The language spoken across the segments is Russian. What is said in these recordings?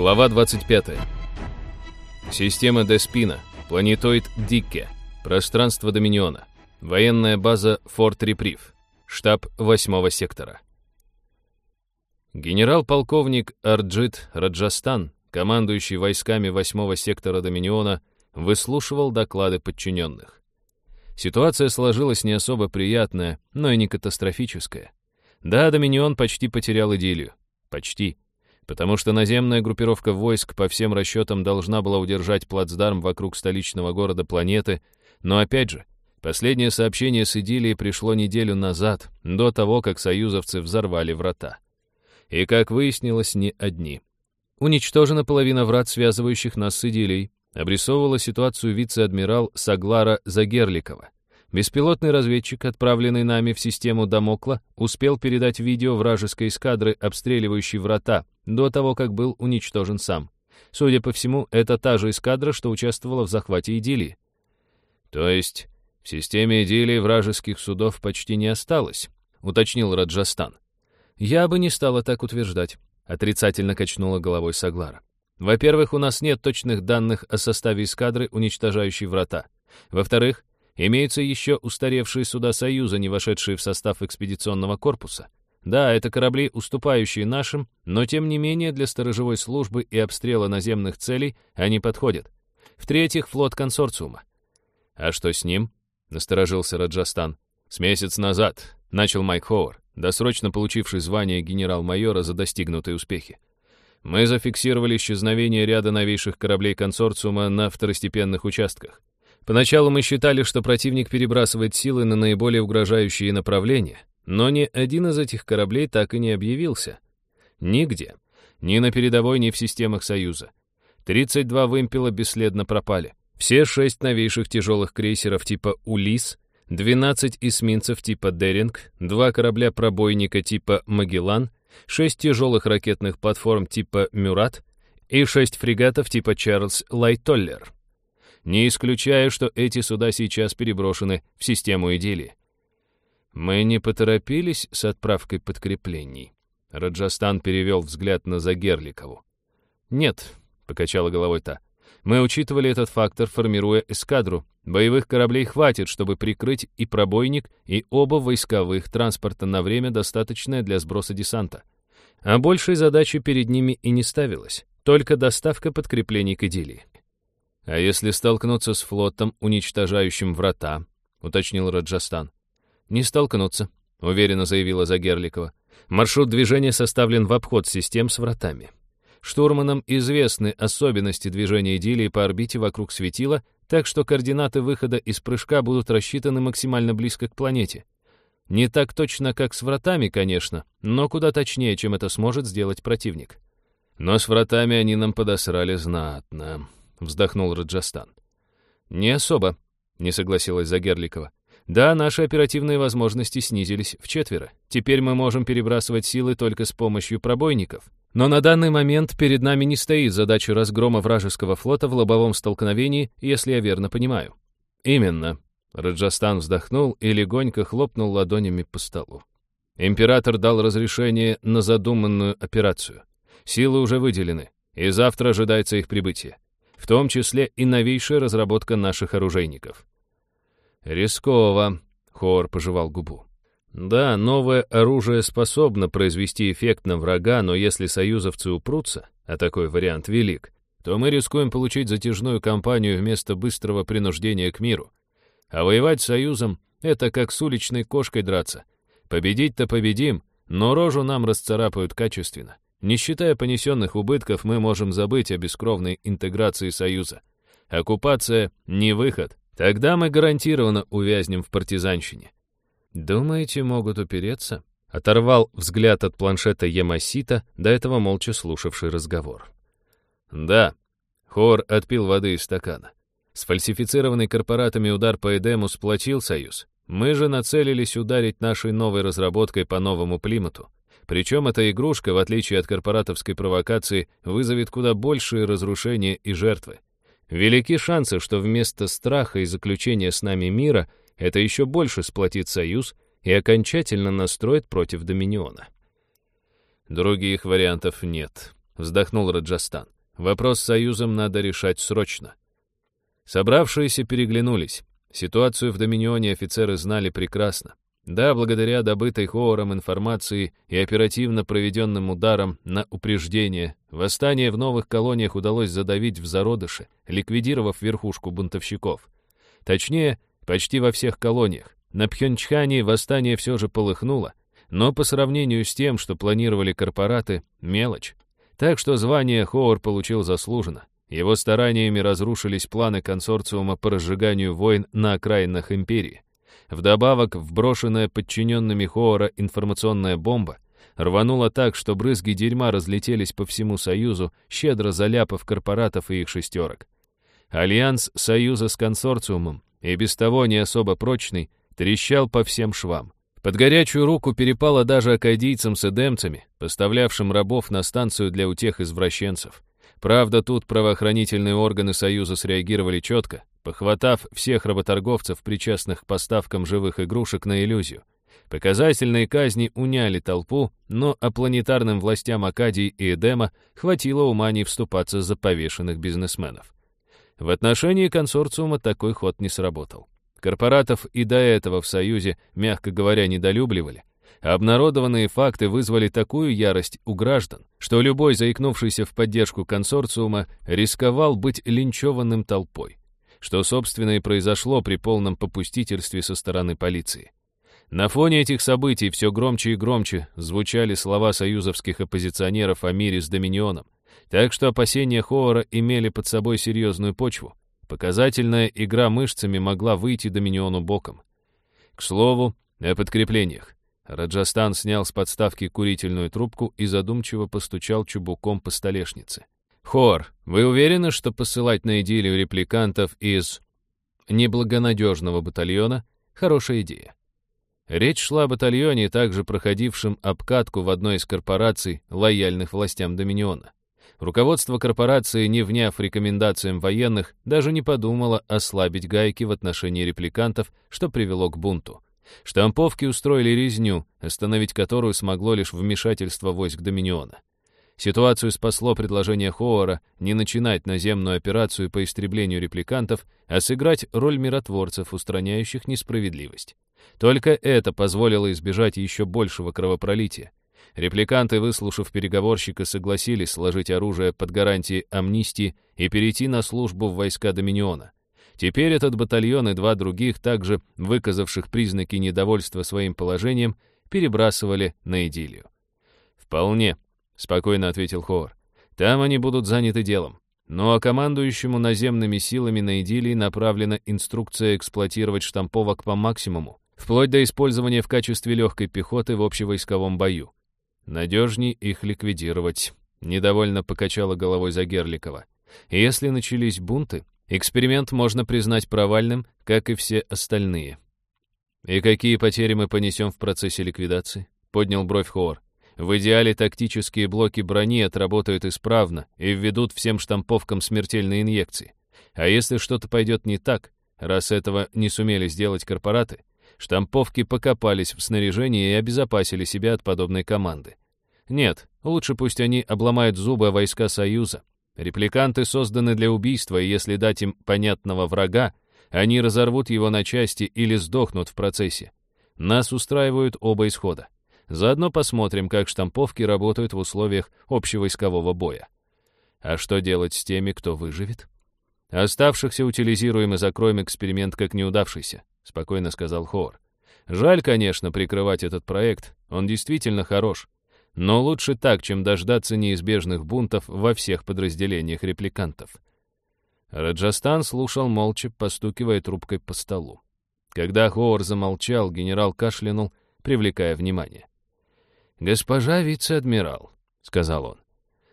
Глава 25. Система Деспина. Планетоид Дикке. Пространство Доминиона. Военная база Форт Реприв. Штаб 8 сектора. Генерал-полковник Арджит Раджастан, командующий войсками 8 сектора Доминиона, выслушивал доклады подчиненных. Ситуация сложилась не особо приятная, но и не катастрофическая. Да, Доминион почти потерял идиллию. Почти потому что наземная группировка войск по всем расчетам должна была удержать плацдарм вокруг столичного города планеты, но опять же, последнее сообщение с идиллией пришло неделю назад, до того, как союзовцы взорвали врата. И, как выяснилось, не одни. Уничтожена половина врат, связывающих нас с идиллией, обрисовывала ситуацию вице-адмирал Саглара Загерликова. Беспилотный разведчик, отправленный нами в систему Дамокла, успел передать видео вражеской эскадры, обстреливающей врата, до того, как был уничтожен сам. Судя по всему, это та же эскадра, что участвовала в захвате Идилии. То есть в системе Идилии вражеских судов почти не осталось, уточнил Раджастан. Я бы не стала так утверждать, отрицательно качнула головой Саглара. Во-первых, у нас нет точных данных о составе эскадры, уничтожающей врата. Во-вторых, Имеются еще устаревшие суда Союза, не вошедшие в состав экспедиционного корпуса. Да, это корабли, уступающие нашим, но тем не менее для сторожевой службы и обстрела наземных целей они подходят. В-третьих, флот консорциума. А что с ним? Насторожился Раджастан. С месяц назад, начал Майк Хоуэр, досрочно получивший звание генерал-майора за достигнутые успехи. Мы зафиксировали исчезновение ряда новейших кораблей консорциума на второстепенных участках. Поначалу мы считали, что противник перебрасывает силы на наиболее угрожающие направления, но ни один из этих кораблей так и не объявился. Нигде. Ни на передовой, ни в системах Союза. 32 вымпела бесследно пропали. Все шесть новейших тяжелых крейсеров типа «Улис», 12 эсминцев типа «Деринг», два корабля-пробойника типа «Магеллан», шесть тяжелых ракетных платформ типа «Мюрат» и шесть фрегатов типа «Чарльз Лайтоллер». Не исключаю, что эти суда сейчас переброшены в систему идиллии. Мы не поторопились с отправкой подкреплений. Раджастан перевел взгляд на Загерликову. «Нет», — покачала головой та, — «мы учитывали этот фактор, формируя эскадру. Боевых кораблей хватит, чтобы прикрыть и пробойник, и оба войсковых транспорта на время, достаточное для сброса десанта. А большей задачи перед ними и не ставилось, только доставка подкреплений к идиллии. «А если столкнуться с флотом, уничтожающим врата?» — уточнил Раджастан. «Не столкнуться», — уверенно заявила Загерликова. «Маршрут движения составлен в обход систем с вратами. Штурманам известны особенности движения Идилии по орбите вокруг светила, так что координаты выхода из прыжка будут рассчитаны максимально близко к планете. Не так точно, как с вратами, конечно, но куда точнее, чем это сможет сделать противник. Но с вратами они нам подосрали знатно», — вздохнул Раджастан. «Не особо», — не согласилась Загерликова. «Да, наши оперативные возможности снизились в четверо. Теперь мы можем перебрасывать силы только с помощью пробойников. Но на данный момент перед нами не стоит задача разгрома вражеского флота в лобовом столкновении, если я верно понимаю». «Именно», — Раджастан вздохнул и легонько хлопнул ладонями по столу. Император дал разрешение на задуманную операцию. Силы уже выделены, и завтра ожидается их прибытие в том числе и новейшая разработка наших оружейников. «Рисково», — Хор пожевал губу. «Да, новое оружие способно произвести эффект на врага, но если союзовцы упрутся, а такой вариант велик, то мы рискуем получить затяжную кампанию вместо быстрого принуждения к миру. А воевать с союзом — это как с уличной кошкой драться. Победить-то победим, но рожу нам расцарапают качественно. Не считая понесенных убытков, мы можем забыть о бескровной интеграции Союза. Оккупация — не выход. Тогда мы гарантированно увязнем в партизанщине. «Думаете, могут упереться?» Оторвал взгляд от планшета Ямасита, до этого молча слушавший разговор. «Да». Хор отпил воды из стакана. Сфальсифицированный корпоратами удар по Эдему сплотил Союз. Мы же нацелились ударить нашей новой разработкой по новому Плимуту. Причем эта игрушка, в отличие от корпоратовской провокации, вызовет куда большие разрушения и жертвы. Велики шансы, что вместо страха и заключения с нами мира это еще больше сплотит союз и окончательно настроит против Доминиона. Других вариантов нет, вздохнул Раджастан. «Вопрос с Союзом надо решать срочно». Собравшиеся переглянулись. Ситуацию в Доминионе офицеры знали прекрасно. Да, благодаря добытой Хоором информации и оперативно проведенным ударам на упреждение, восстание в новых колониях удалось задавить в зародыше, ликвидировав верхушку бунтовщиков. Точнее, почти во всех колониях. На Пхенчхане восстание все же полыхнуло, но по сравнению с тем, что планировали корпораты, мелочь. Так что звание Хоор получил заслуженно. Его стараниями разрушились планы консорциума по разжиганию войн на окраинах империи. Вдобавок, вброшенная подчиненными Хоора информационная бомба рванула так, что брызги дерьма разлетелись по всему Союзу, щедро заляпав корпоратов и их шестерок. Альянс Союза с консорциумом, и без того не особо прочный, трещал по всем швам. Под горячую руку перепало даже акадийцам с эдемцами, поставлявшим рабов на станцию для утех извращенцев. Правда, тут правоохранительные органы Союза среагировали четко, похватав всех работорговцев, причастных к поставкам живых игрушек на иллюзию. Показательные казни уняли толпу, но о планетарным властям Акадии и Эдема хватило ума не вступаться за повешенных бизнесменов. В отношении консорциума такой ход не сработал. Корпоратов и до этого в Союзе, мягко говоря, недолюбливали. Обнародованные факты вызвали такую ярость у граждан, что любой, заикнувшийся в поддержку консорциума, рисковал быть линчеванным толпой, что, собственно, и произошло при полном попустительстве со стороны полиции. На фоне этих событий все громче и громче звучали слова союзовских оппозиционеров о мире с Доминионом, так что опасения Хоора имели под собой серьезную почву. Показательная игра мышцами могла выйти Доминиону боком. К слову, о подкреплениях. Раджастан снял с подставки курительную трубку и задумчиво постучал чубуком по столешнице. «Хор, вы уверены, что посылать на идиллию репликантов из неблагонадежного батальона — хорошая идея?» Речь шла о батальоне, также проходившем обкатку в одной из корпораций, лояльных властям Доминиона. Руководство корпорации, не вняв рекомендациям военных, даже не подумало ослабить гайки в отношении репликантов, что привело к бунту. Штамповки устроили резню, остановить которую смогло лишь вмешательство войск Доминиона. Ситуацию спасло предложение Хоора не начинать наземную операцию по истреблению репликантов, а сыграть роль миротворцев, устраняющих несправедливость. Только это позволило избежать еще большего кровопролития. Репликанты, выслушав переговорщика, согласились сложить оружие под гарантией амнистии и перейти на службу в войска Доминиона. Теперь этот батальон и два других, также выказавших признаки недовольства своим положением, перебрасывали на идиллию. «Вполне», — спокойно ответил Хоор. «Там они будут заняты делом. Ну а командующему наземными силами на идиллии направлена инструкция эксплуатировать штамповок по максимуму, вплоть до использования в качестве легкой пехоты в общевойсковом бою. Надежней их ликвидировать. Недовольно покачала головой Загерликова. Если начались бунты, эксперимент можно признать провальным, как и все остальные. «И какие потери мы понесем в процессе ликвидации?» — поднял бровь Хоор. «В идеале тактические блоки брони отработают исправно и введут всем штамповкам смертельные инъекции. А если что-то пойдет не так, раз этого не сумели сделать корпораты, штамповки покопались в снаряжении и обезопасили себя от подобной команды. Нет, лучше пусть они обломают зубы войска Союза. Репликанты созданы для убийства, и если дать им понятного врага, они разорвут его на части или сдохнут в процессе. Нас устраивают оба исхода. Заодно посмотрим, как штамповки работают в условиях общевойскового боя. А что делать с теми, кто выживет? Оставшихся утилизируем и закроем эксперимент как неудавшийся, спокойно сказал Хор. Жаль, конечно, прикрывать этот проект, он действительно хорош. Но лучше так, чем дождаться неизбежных бунтов во всех подразделениях репликантов. Раджастан слушал молча, постукивая трубкой по столу. Когда Хоор замолчал, генерал кашлянул, привлекая внимание. «Госпожа вице-адмирал», — сказал он.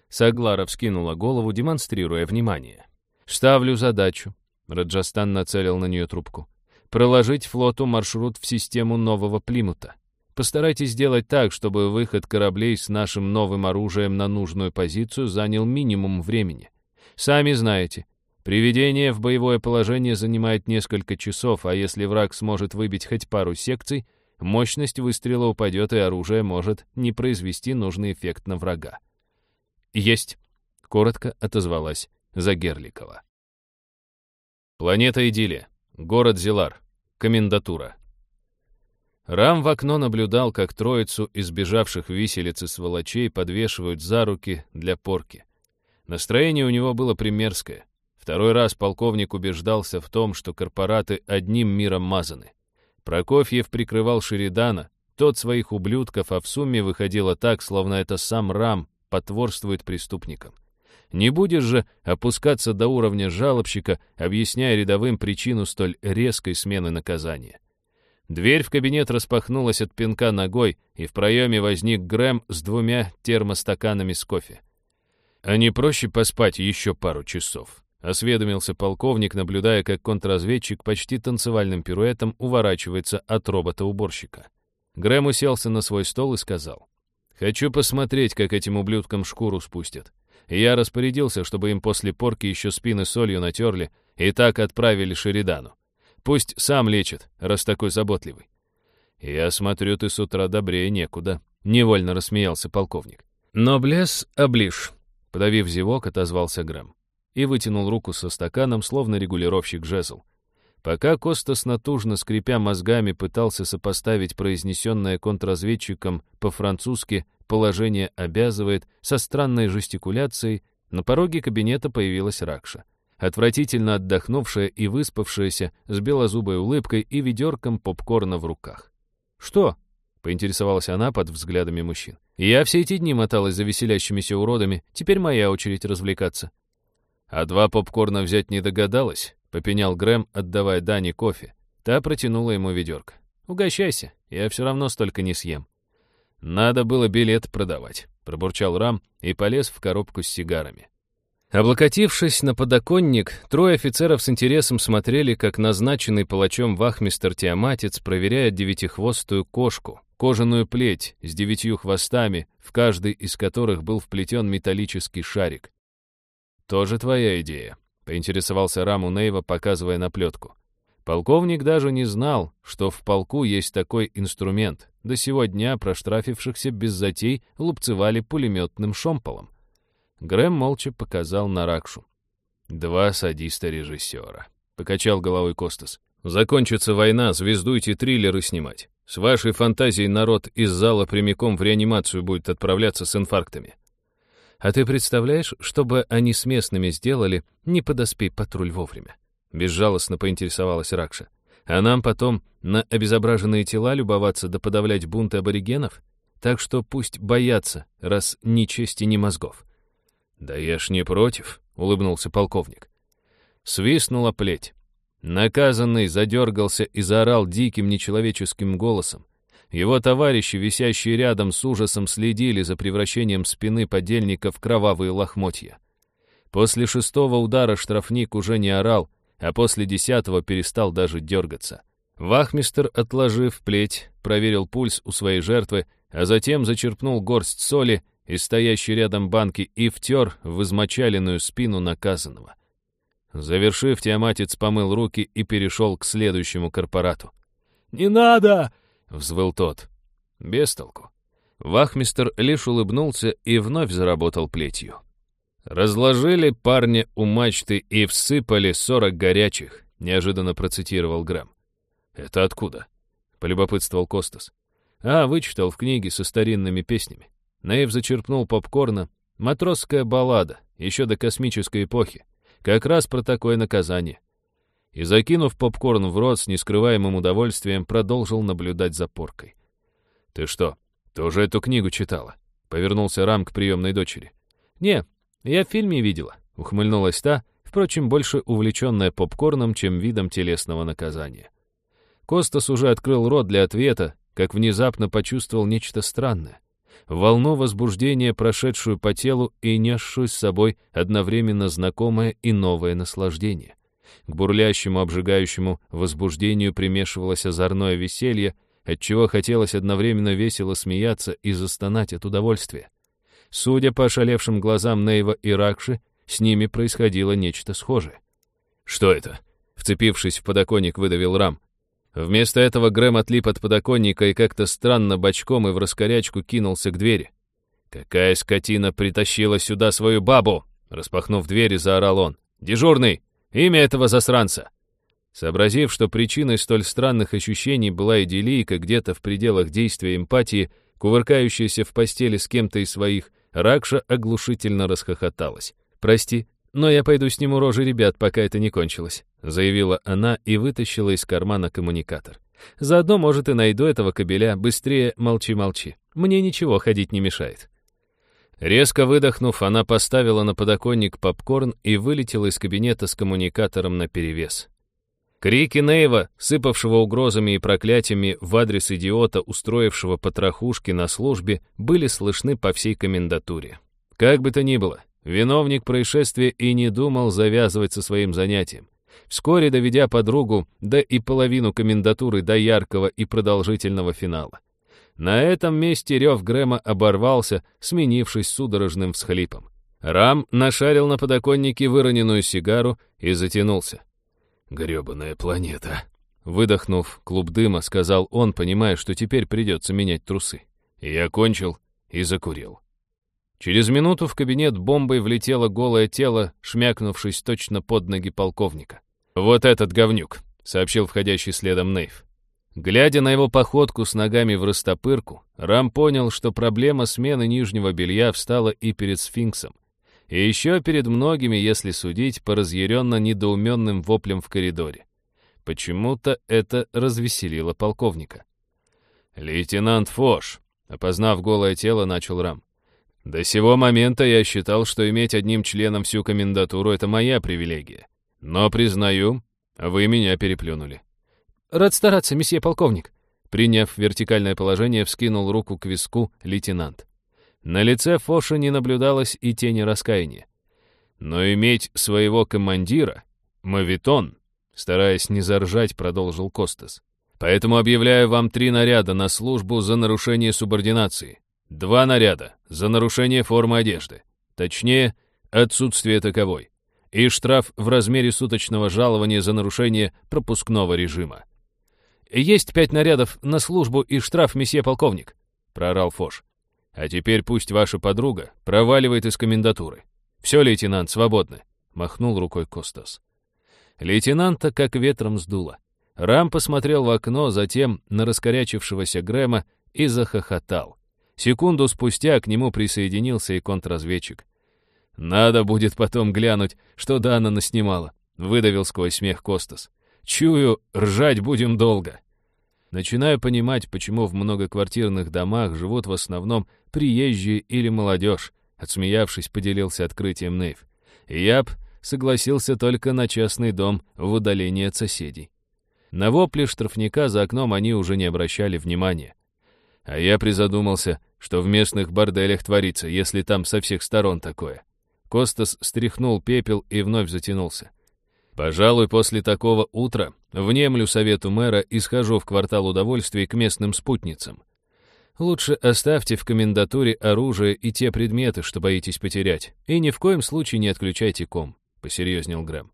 Саглара вскинула голову, демонстрируя внимание. «Ставлю задачу», — Раджастан нацелил на нее трубку, «проложить флоту маршрут в систему нового Плимута. Постарайтесь сделать так, чтобы выход кораблей с нашим новым оружием на нужную позицию занял минимум времени. Сами знаете, приведение в боевое положение занимает несколько часов, а если враг сможет выбить хоть пару секций, мощность выстрела упадет, и оружие может не произвести нужный эффект на врага. «Есть», — коротко отозвалась Загерликова. Планета Идиллия. Город Зилар. Комендатура. Рам в окно наблюдал, как троицу избежавших виселицы сволочей подвешивают за руки для порки. Настроение у него было примерское. Второй раз полковник убеждался в том, что корпораты одним миром мазаны. Прокофьев прикрывал Шеридана, тот своих ублюдков, а в сумме выходило так, словно это сам Рам потворствует преступникам. Не будешь же опускаться до уровня жалобщика, объясняя рядовым причину столь резкой смены наказания. Дверь в кабинет распахнулась от пинка ногой, и в проеме возник Грэм с двумя термостаканами с кофе. «А не проще поспать еще пару часов?» — осведомился полковник, наблюдая, как контрразведчик почти танцевальным пируэтом уворачивается от робота-уборщика. Грэм уселся на свой стол и сказал, «Хочу посмотреть, как этим ублюдкам шкуру спустят я распорядился, чтобы им после порки еще спины солью натерли и так отправили Шеридану. Пусть сам лечит, раз такой заботливый. «Я смотрю, ты с утра добрее некуда», — невольно рассмеялся полковник. «Но блес оближ», — подавив зевок, отозвался Грэм и вытянул руку со стаканом, словно регулировщик жезл. Пока Костас натужно скрипя мозгами пытался сопоставить произнесенное контрразведчиком по-французски положение обязывает, со странной жестикуляцией, на пороге кабинета появилась Ракша. Отвратительно отдохнувшая и выспавшаяся, с белозубой улыбкой и ведерком попкорна в руках. «Что?» — поинтересовалась она под взглядами мужчин. «Я все эти дни моталась за веселящимися уродами, теперь моя очередь развлекаться». «А два попкорна взять не догадалась?» — попенял Грэм, отдавая Дане кофе. Та протянула ему ведерко. «Угощайся, я все равно столько не съем». «Надо было билет продавать», — пробурчал Рам и полез в коробку с сигарами. Облокотившись на подоконник, трое офицеров с интересом смотрели, как назначенный палачом вахмистер Тиаматец проверяет девятихвостую кошку, кожаную плеть с девятью хвостами, в каждый из которых был вплетен металлический шарик. «Тоже твоя идея», — поинтересовался Рам у Нейва, показывая на плетку. Полковник даже не знал, что в полку есть такой инструмент. До сего дня проштрафившихся без затей лупцевали пулеметным шомполом. Грэм молча показал на Ракшу. «Два садиста-режиссера», — покачал головой Костас. «Закончится война, звездуйте триллеры снимать. С вашей фантазией народ из зала прямиком в реанимацию будет отправляться с инфарктами». «А ты представляешь, что бы они с местными сделали, не подоспей патруль вовремя?» Безжалостно поинтересовалась Ракша. А нам потом на обезображенные тела любоваться да подавлять бунты аборигенов? Так что пусть боятся, раз ни чести, ни мозгов. «Да я ж не против», — улыбнулся полковник. Свистнула плеть. Наказанный задергался и заорал диким нечеловеческим голосом. Его товарищи, висящие рядом, с ужасом следили за превращением спины подельника в кровавые лохмотья. После шестого удара штрафник уже не орал, а после десятого перестал даже дергаться. Вахмистер, отложив плеть, проверил пульс у своей жертвы, а затем зачерпнул горсть соли из стоящей рядом банки и втер в измочаленную спину наказанного. Завершив, Тиаматец помыл руки и перешел к следующему корпорату. «Не надо!» — взвыл тот. Без толку. Вахмистер лишь улыбнулся и вновь заработал плетью. «Разложили парня у мачты и всыпали сорок горячих», — неожиданно процитировал Грэм. «Это откуда?» — полюбопытствовал Костас. «А, вычитал в книге со старинными песнями. Нейв зачерпнул попкорна. Матросская баллада, еще до космической эпохи. Как раз про такое наказание». И, закинув попкорн в рот с нескрываемым удовольствием, продолжил наблюдать за поркой. «Ты что, тоже эту книгу читала?» — повернулся Рам к приемной дочери. «Не, «Я в фильме видела», — ухмыльнулась та, впрочем, больше увлеченная попкорном, чем видом телесного наказания. Костас уже открыл рот для ответа, как внезапно почувствовал нечто странное. Волну возбуждения, прошедшую по телу и несшую с собой одновременно знакомое и новое наслаждение. К бурлящему, обжигающему возбуждению примешивалось озорное веселье, отчего хотелось одновременно весело смеяться и застонать от удовольствия. Судя по ошалевшим глазам Нейва и Ракши, с ними происходило нечто схожее. «Что это?» — вцепившись в подоконник, выдавил Рам. Вместо этого Грэм отлип от подоконника и как-то странно бочком и в раскорячку кинулся к двери. «Какая скотина притащила сюда свою бабу?» Распахнув двери, заорал он. «Дежурный! Имя этого засранца!» Сообразив, что причиной столь странных ощущений была идиллийка где-то в пределах действия эмпатии, кувыркающаяся в постели с кем-то из своих, Ракша оглушительно расхохоталась. «Прости, но я пойду сниму рожи ребят, пока это не кончилось», заявила она и вытащила из кармана коммуникатор. «Заодно, может, и найду этого кобеля. Быстрее молчи-молчи. Мне ничего ходить не мешает». Резко выдохнув, она поставила на подоконник попкорн и вылетела из кабинета с коммуникатором наперевес. Крики Нейва, сыпавшего угрозами и проклятиями в адрес идиота, устроившего потрохушки на службе, были слышны по всей комендатуре. Как бы то ни было, виновник происшествия и не думал завязывать со своим занятием. Вскоре доведя подругу, да и половину комендатуры до яркого и продолжительного финала. На этом месте рев Грэма оборвался, сменившись судорожным всхлипом. Рам нашарил на подоконнике выроненную сигару и затянулся. «Грёбаная планета!» Выдохнув клуб дыма, сказал он, понимая, что теперь придется менять трусы. Я кончил и закурил. Через минуту в кабинет бомбой влетело голое тело, шмякнувшись точно под ноги полковника. «Вот этот говнюк», — сообщил входящий следом Нейв. Глядя на его походку с ногами в растопырку, Рам понял, что проблема смены нижнего белья встала и перед сфинксом. И еще перед многими, если судить по разъяренно недоуменным воплям в коридоре. Почему-то это развеселило полковника. «Лейтенант Фош», — опознав голое тело, начал Рам. «До сего момента я считал, что иметь одним членом всю комендатуру — это моя привилегия. Но, признаю, вы меня переплюнули. «Рад стараться, месье полковник». Приняв вертикальное положение, вскинул руку к виску лейтенант. На лице Фоша не наблюдалось и тени раскаяния. «Но иметь своего командира — мавитон», стараясь не заржать, продолжил Костас. «Поэтому объявляю вам три наряда на службу за нарушение субординации. Два наряда за нарушение формы одежды. Точнее, отсутствие таковой. И штраф в размере суточного жалования за нарушение пропускного режима. «Есть пять нарядов на службу и штраф, месье полковник», — проорал Фош. «А теперь пусть ваша подруга проваливает из комендатуры. Все, лейтенант, свободны», — махнул рукой Костас. Лейтенанта как ветром сдуло. Рам посмотрел в окно, затем на раскорячившегося Грэма и захохотал. Секунду спустя к нему присоединился и контрразведчик. «Надо будет потом глянуть, что Дана наснимала», — выдавил сквозь смех Костас. Чую, ржать будем долго. Начинаю понимать, почему в многоквартирных домах живут в основном приезжие или молодежь, отсмеявшись, поделился открытием Нейв. Я б согласился только на частный дом в удалении от соседей. На вопли штрафника за окном они уже не обращали внимания. А я призадумался, что в местных борделях творится, если там со всех сторон такое. Костас стряхнул пепел и вновь затянулся. Пожалуй, после такого утра внемлю совету мэра и схожу в квартал удовольствий к местным спутницам. Лучше оставьте в комендатуре оружие и те предметы, что боитесь потерять, и ни в коем случае не отключайте ком», — посерьезнел Грэм.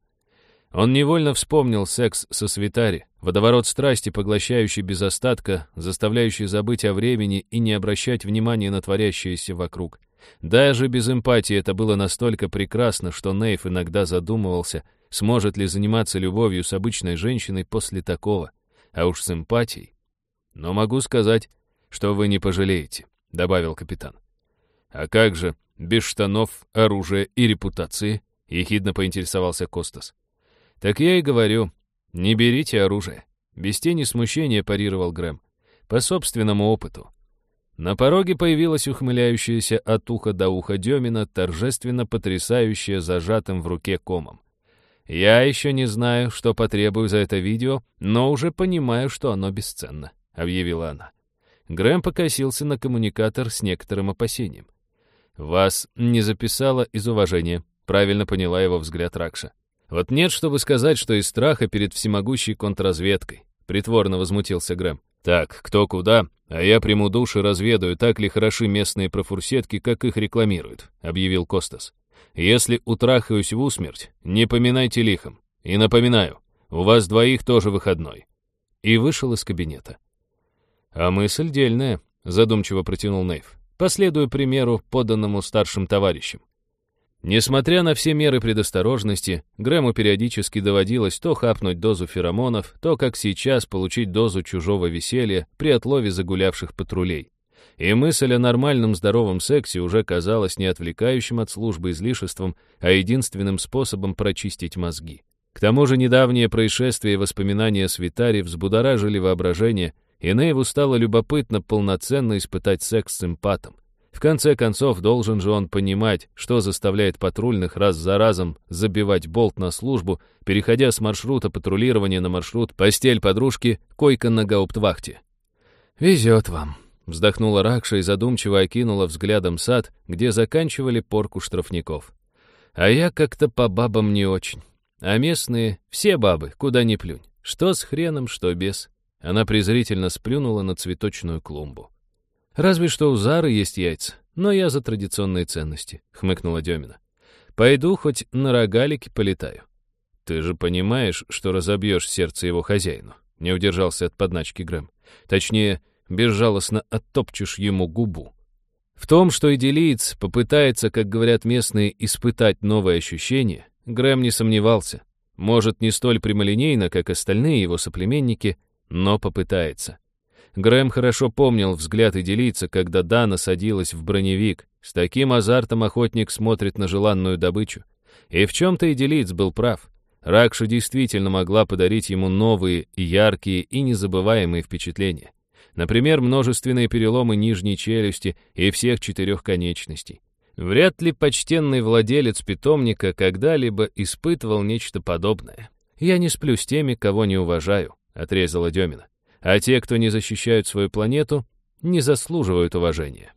Он невольно вспомнил секс со Свитари, водоворот страсти, поглощающий без остатка, заставляющий забыть о времени и не обращать внимания на творящееся вокруг. Даже без эмпатии это было настолько прекрасно, что Нейв иногда задумывался — Сможет ли заниматься любовью с обычной женщиной после такого? А уж с эмпатией. Но могу сказать, что вы не пожалеете, добавил капитан. А как же, без штанов, оружия и репутации? Ехидно поинтересовался Костас. Так я и говорю, не берите оружие. Без тени смущения парировал Грэм. По собственному опыту. На пороге появилась ухмыляющаяся от уха до уха Демина, торжественно потрясающая зажатым в руке комом. Я еще не знаю, что потребую за это видео, но уже понимаю, что оно бесценно», — объявила она. Грэм покосился на коммуникатор с некоторым опасением. «Вас не записала из уважения», — правильно поняла его взгляд Ракша. «Вот нет, чтобы сказать, что из страха перед всемогущей контрразведкой», — притворно возмутился Грэм. «Так, кто куда, а я приму душ и разведаю, так ли хороши местные профурсетки, как их рекламируют», — объявил Костас. Если утрахаюсь в усмерть, не поминайте лихом. И напоминаю, у вас двоих тоже выходной». И вышел из кабинета. «А мысль дельная», — задумчиво протянул Нейв. последуя примеру, поданному старшим товарищам. Несмотря на все меры предосторожности, Грэму периодически доводилось то хапнуть дозу феромонов, то, как сейчас, получить дозу чужого веселья при отлове загулявших патрулей. И мысль о нормальном здоровом сексе уже казалась не отвлекающим от службы излишеством, а единственным способом прочистить мозги. К тому же недавние происшествия и воспоминания о Свитаре взбудоражили воображение, и Нейву стало любопытно полноценно испытать секс с эмпатом. В конце концов, должен же он понимать, что заставляет патрульных раз за разом забивать болт на службу, переходя с маршрута патрулирования на маршрут постель подружки, койка на гауптвахте. «Везет вам», — вздохнула Ракша и задумчиво окинула взглядом сад, где заканчивали порку штрафников. «А я как-то по бабам не очень. А местные — все бабы, куда ни плюнь. Что с хреном, что без». Она презрительно сплюнула на цветочную клумбу. «Разве что у Зары есть яйца, но я за традиционные ценности», — хмыкнула Демина. «Пойду хоть на рогалике полетаю». «Ты же понимаешь, что разобьешь сердце его хозяину», — не удержался от подначки Грэм. «Точнее, безжалостно оттопчешь ему губу». В том, что идиллиец попытается, как говорят местные, испытать новые ощущения, Грэм не сомневался. Может, не столь прямолинейно, как остальные его соплеменники, но попытается. Грэм хорошо помнил взгляд идилийца, когда Дана садилась в броневик. С таким азартом охотник смотрит на желанную добычу. И в чем-то идилиец был прав. Ракша действительно могла подарить ему новые, яркие и незабываемые впечатления. Например, множественные переломы нижней челюсти и всех четырех конечностей. Вряд ли почтенный владелец питомника когда-либо испытывал нечто подобное. «Я не сплю с теми, кого не уважаю», — отрезала Демина а те, кто не защищают свою планету, не заслуживают уважения.